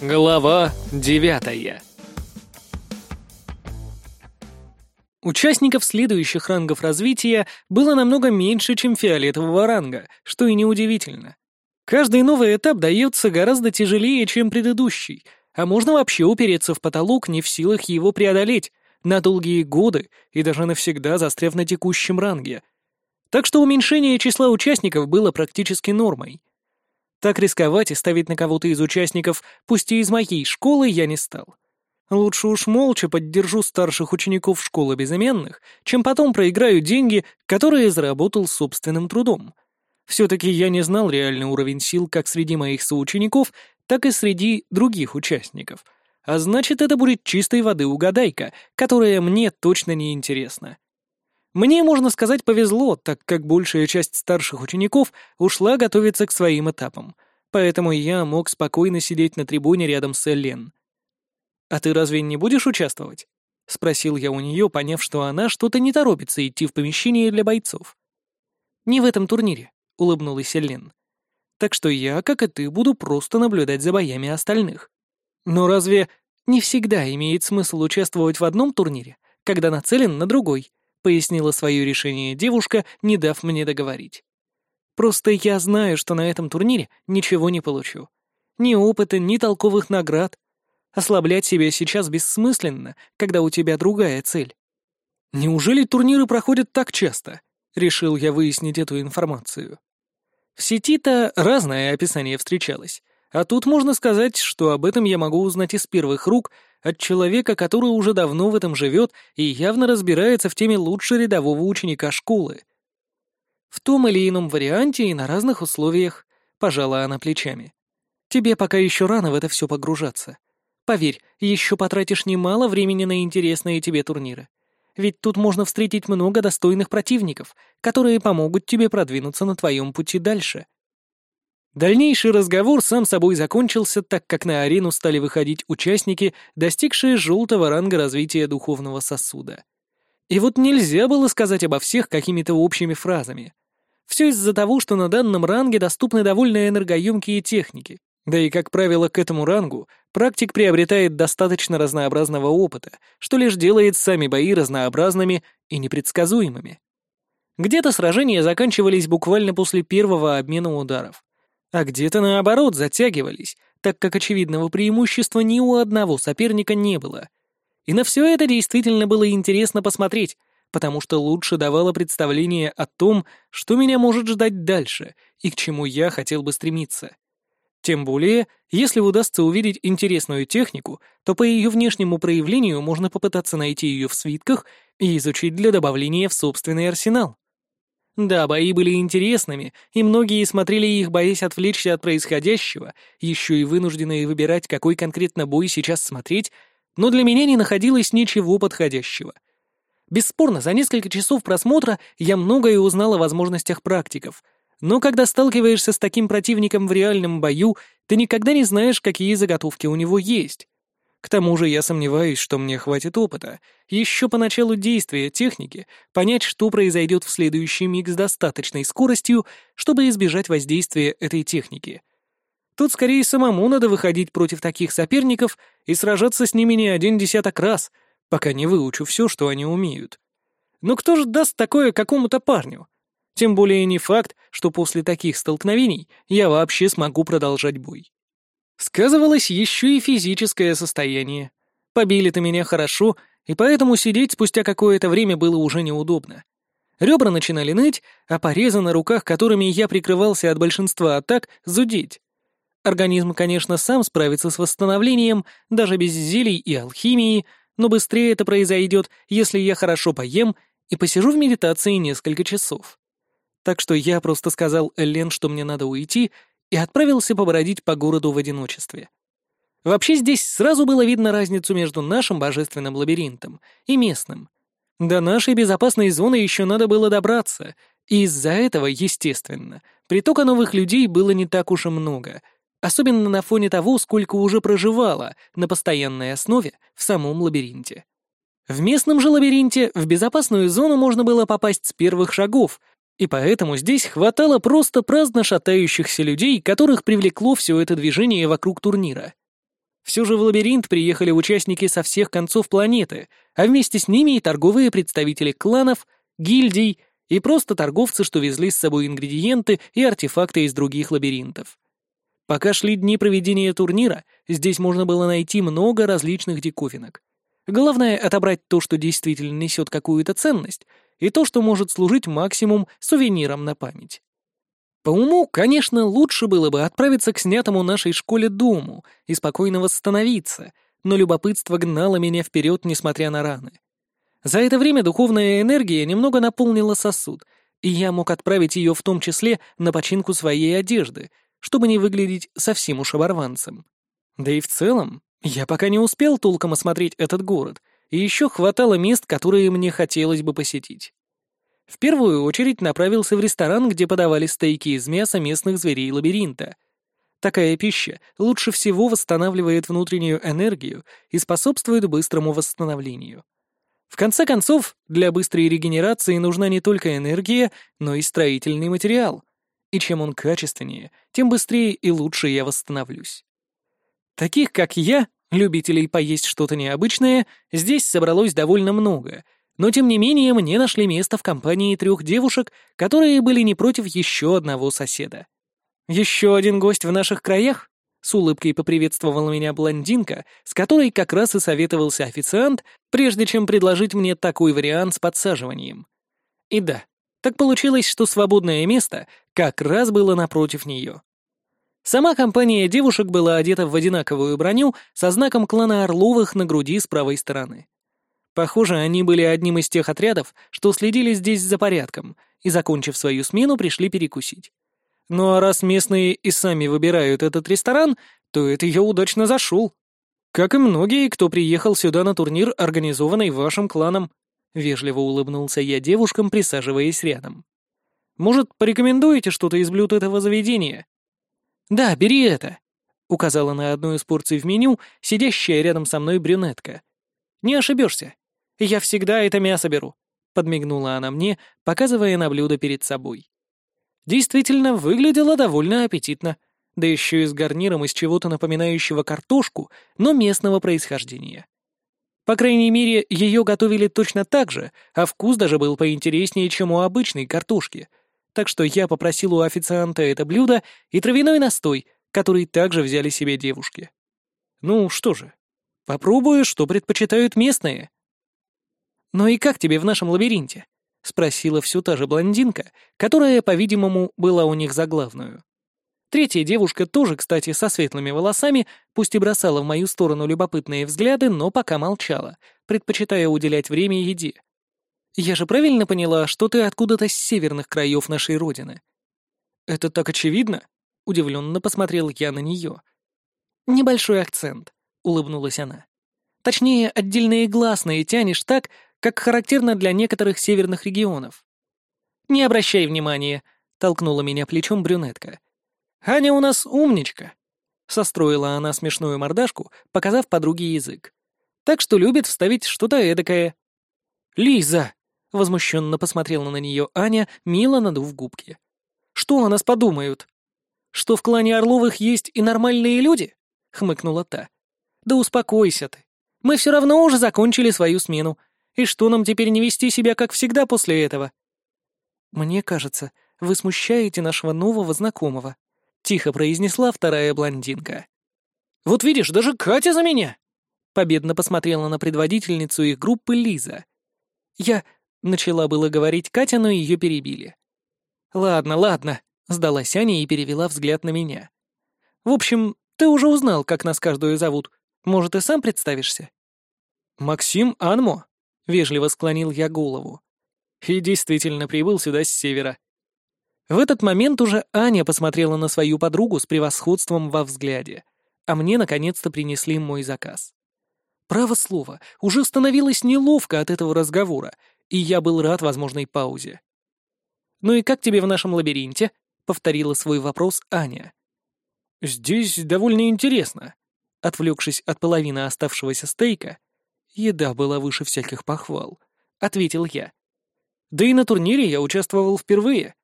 Глава девятая Участников следующих рангов развития было намного меньше, чем фиолетового ранга, что и неудивительно. Каждый новый этап дается гораздо тяжелее, чем предыдущий, а можно вообще упереться в потолок, не в силах его преодолеть, на долгие годы и даже навсегда застряв на текущем ранге. Так что уменьшение числа участников было практически нормой. Так рисковать и ставить на кого-то из участников, пусть и из моей школы, я не стал. Лучше уж молча поддержу старших учеников школы безыменных, чем потом проиграю деньги, которые заработал собственным трудом. Все-таки я не знал реальный уровень сил как среди моих соучеников, так и среди других участников. А значит, это будет чистой воды угадайка, которая мне точно не интересна. Мне, можно сказать, повезло, так как большая часть старших учеников ушла готовиться к своим этапам, поэтому я мог спокойно сидеть на трибуне рядом с Эллен. «А ты разве не будешь участвовать?» — спросил я у нее, поняв, что она что-то не торопится идти в помещение для бойцов. «Не в этом турнире», — улыбнулась Эллен. «Так что я, как и ты, буду просто наблюдать за боями остальных. Но разве не всегда имеет смысл участвовать в одном турнире, когда нацелен на другой?» — пояснила свое решение девушка, не дав мне договорить. «Просто я знаю, что на этом турнире ничего не получу. Ни опыта, ни толковых наград. Ослаблять себя сейчас бессмысленно, когда у тебя другая цель». «Неужели турниры проходят так часто?» — решил я выяснить эту информацию. В сети-то разное описание встречалось, а тут можно сказать, что об этом я могу узнать из первых рук от человека, который уже давно в этом живет и явно разбирается в теме лучше рядового ученика школы. В том или ином варианте и на разных условиях, пожала она плечами. Тебе пока еще рано в это все погружаться. Поверь, еще потратишь немало времени на интересные тебе турниры. Ведь тут можно встретить много достойных противников, которые помогут тебе продвинуться на твоем пути дальше. Дальнейший разговор сам собой закончился, так как на арену стали выходить участники, достигшие желтого ранга развития духовного сосуда. И вот нельзя было сказать обо всех какими-то общими фразами. Все из-за того, что на данном ранге доступны довольно энергоемкие техники. Да и, как правило, к этому рангу практик приобретает достаточно разнообразного опыта, что лишь делает сами бои разнообразными и непредсказуемыми. Где-то сражения заканчивались буквально после первого обмена ударов а где-то наоборот затягивались, так как очевидного преимущества ни у одного соперника не было. И на все это действительно было интересно посмотреть, потому что лучше давало представление о том, что меня может ждать дальше и к чему я хотел бы стремиться. Тем более, если удастся увидеть интересную технику, то по ее внешнему проявлению можно попытаться найти ее в свитках и изучить для добавления в собственный арсенал. Да, бои были интересными, и многие смотрели их, боясь отвлечься от происходящего, еще и вынужденные выбирать, какой конкретно бой сейчас смотреть, но для меня не находилось ничего подходящего. Бесспорно, за несколько часов просмотра я многое узнал о возможностях практиков, но когда сталкиваешься с таким противником в реальном бою, ты никогда не знаешь, какие заготовки у него есть. К тому же я сомневаюсь, что мне хватит опыта, еще по началу действия техники, понять, что произойдет в следующий миг с достаточной скоростью, чтобы избежать воздействия этой техники. Тут скорее самому надо выходить против таких соперников и сражаться с ними не один десяток раз, пока не выучу все, что они умеют. Но кто же даст такое какому-то парню? Тем более не факт, что после таких столкновений я вообще смогу продолжать бой. Сказывалось еще и физическое состояние. Побили-то меня хорошо, и поэтому сидеть спустя какое-то время было уже неудобно. Ребра начинали ныть, а порезы на руках, которыми я прикрывался от большинства атак, зудеть. Организм, конечно, сам справится с восстановлением, даже без зелий и алхимии, но быстрее это произойдет, если я хорошо поем и посижу в медитации несколько часов. Так что я просто сказал Эллен, что мне надо уйти, и отправился побродить по городу в одиночестве. Вообще здесь сразу было видно разницу между нашим божественным лабиринтом и местным. До нашей безопасной зоны еще надо было добраться, и из-за этого, естественно, притока новых людей было не так уж и много, особенно на фоне того, сколько уже проживало на постоянной основе в самом лабиринте. В местном же лабиринте в безопасную зону можно было попасть с первых шагов, и поэтому здесь хватало просто праздно шатающихся людей, которых привлекло все это движение вокруг турнира. Все же в лабиринт приехали участники со всех концов планеты, а вместе с ними и торговые представители кланов, гильдий и просто торговцы, что везли с собой ингредиенты и артефакты из других лабиринтов. Пока шли дни проведения турнира, здесь можно было найти много различных диковинок. Главное — отобрать то, что действительно несет какую-то ценность, и то, что может служить максимум сувениром на память. По уму, конечно, лучше было бы отправиться к снятому нашей школе дому и спокойно восстановиться, но любопытство гнало меня вперед, несмотря на раны. За это время духовная энергия немного наполнила сосуд, и я мог отправить ее в том числе на починку своей одежды, чтобы не выглядеть совсем уж оборванцем. Да и в целом, я пока не успел толком осмотреть этот город, и еще хватало мест, которые мне хотелось бы посетить. В первую очередь направился в ресторан, где подавали стейки из мяса местных зверей лабиринта. Такая пища лучше всего восстанавливает внутреннюю энергию и способствует быстрому восстановлению. В конце концов, для быстрой регенерации нужна не только энергия, но и строительный материал. И чем он качественнее, тем быстрее и лучше я восстановлюсь. Таких, как я, любителей поесть что-то необычное, здесь собралось довольно много, но тем не менее мне нашли место в компании трех девушек, которые были не против еще одного соседа. Еще один гость в наших краях? С улыбкой поприветствовала меня блондинка, с которой как раз и советовался официант, прежде чем предложить мне такой вариант с подсаживанием. И да, так получилось, что свободное место как раз было напротив нее. Сама компания девушек была одета в одинаковую броню со знаком клана Орловых на груди с правой стороны. Похоже, они были одним из тех отрядов, что следили здесь за порядком, и, закончив свою смену, пришли перекусить. Ну а раз местные и сами выбирают этот ресторан, то это я удачно зашел. Как и многие, кто приехал сюда на турнир, организованный вашим кланом. Вежливо улыбнулся я девушкам, присаживаясь рядом. Может, порекомендуете что-то из блюд этого заведения? Да, бери это, указала на одну из порций в меню сидящая рядом со мной брюнетка. Не ошибешься. Я всегда это мясо беру, подмигнула она мне, показывая на блюдо перед собой. Действительно, выглядело довольно аппетитно, да еще и с гарниром из чего-то напоминающего картошку, но местного происхождения. По крайней мере, ее готовили точно так же, а вкус даже был поинтереснее, чем у обычной картошки. Так что я попросил у официанта это блюдо и травяной настой, который также взяли себе девушки. Ну что же, попробую, что предпочитают местные. Ну и как тебе в нашем лабиринте? — спросила все та же блондинка, которая, по-видимому, была у них за главную. Третья девушка тоже, кстати, со светлыми волосами, пусть и бросала в мою сторону любопытные взгляды, но пока молчала, предпочитая уделять время еде. «Я же правильно поняла, что ты откуда-то с северных краев нашей родины?» «Это так очевидно?» — удивленно посмотрел я на нее. «Небольшой акцент», — улыбнулась она. «Точнее, отдельные гласные тянешь так, как характерно для некоторых северных регионов. «Не обращай внимания», — толкнула меня плечом брюнетка. «Аня у нас умничка», — состроила она смешную мордашку, показав подруге язык. «Так что любит вставить что-то эдакое». «Лиза!» — возмущенно посмотрела на нее Аня, мило надув губки. «Что о нас подумают?» «Что в клане Орловых есть и нормальные люди?» — хмыкнула та. «Да успокойся ты. Мы все равно уже закончили свою смену, и что нам теперь не вести себя, как всегда, после этого?» «Мне кажется, вы смущаете нашего нового знакомого», — тихо произнесла вторая блондинка. «Вот видишь, даже Катя за меня!» Победно посмотрела на предводительницу их группы Лиза. «Я...» — начала было говорить Катя, но ее перебили. «Ладно, ладно», — сдалась Аня и перевела взгляд на меня. «В общем, ты уже узнал, как нас каждую зовут. Может, и сам представишься?» «Максим Анмо», Вежливо склонил я голову. И действительно прибыл сюда с севера. В этот момент уже Аня посмотрела на свою подругу с превосходством во взгляде, а мне наконец-то принесли мой заказ. Право слово, уже становилось неловко от этого разговора, и я был рад возможной паузе. «Ну и как тебе в нашем лабиринте?» — повторила свой вопрос Аня. «Здесь довольно интересно», — отвлекшись от половины оставшегося стейка, Еда была выше всяких похвал, ответил я. Да и на турнире я участвовал впервые.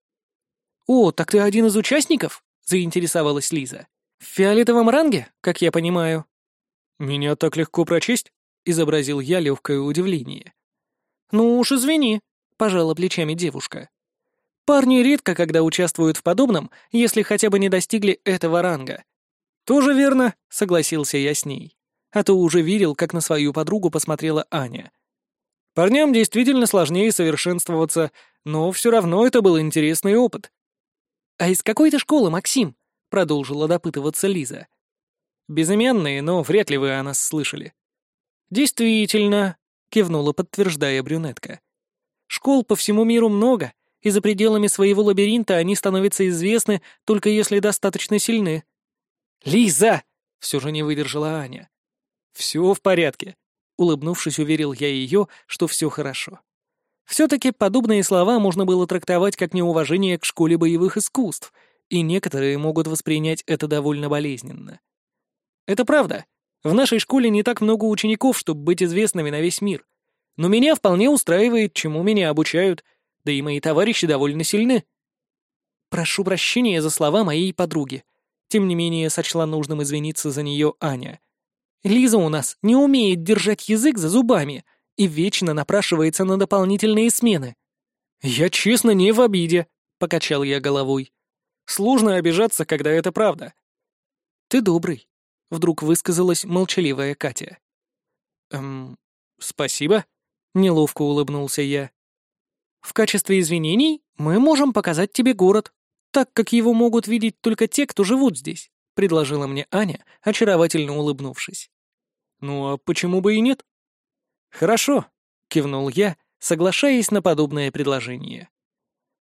О, так ты один из участников? заинтересовалась Лиза. В фиолетовом ранге, как я понимаю. «Меня так легко прочесть?» — изобразил я легкое удивление. «Ну уж извини», — пожала плечами девушка. «Парни редко когда участвуют в подобном, если хотя бы не достигли этого ранга». «Тоже верно», — согласился я с ней. А то уже видел, как на свою подругу посмотрела Аня. Парням действительно сложнее совершенствоваться, но все равно это был интересный опыт. «А из какой ты школы, Максим?» — продолжила допытываться Лиза. «Безымянные, но вряд ли вы о нас слышали». «Действительно», — кивнула, подтверждая брюнетка. «Школ по всему миру много, и за пределами своего лабиринта они становятся известны, только если достаточно сильны». «Лиза!» — все же не выдержала Аня. «Все в порядке», — улыбнувшись, уверил я ее, что все хорошо. Все-таки подобные слова можно было трактовать как неуважение к школе боевых искусств, и некоторые могут воспринять это довольно болезненно. Это правда. В нашей школе не так много учеников, чтобы быть известными на весь мир. Но меня вполне устраивает, чему меня обучают, да и мои товарищи довольно сильны. Прошу прощения за слова моей подруги. Тем не менее, сочла нужным извиниться за нее Аня. Лиза у нас не умеет держать язык за зубами и вечно напрашивается на дополнительные смены. «Я честно не в обиде», — покачал я головой. «Сложно обижаться, когда это правда». «Ты добрый», — вдруг высказалась молчаливая Катя. «Эм, спасибо», — неловко улыбнулся я. «В качестве извинений мы можем показать тебе город, так как его могут видеть только те, кто живут здесь», — предложила мне Аня, очаровательно улыбнувшись. «Ну а почему бы и нет?» «Хорошо», — кивнул я, соглашаясь на подобное предложение.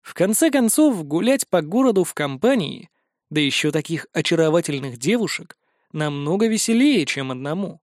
В конце концов, гулять по городу в компании, да еще таких очаровательных девушек, намного веселее, чем одному.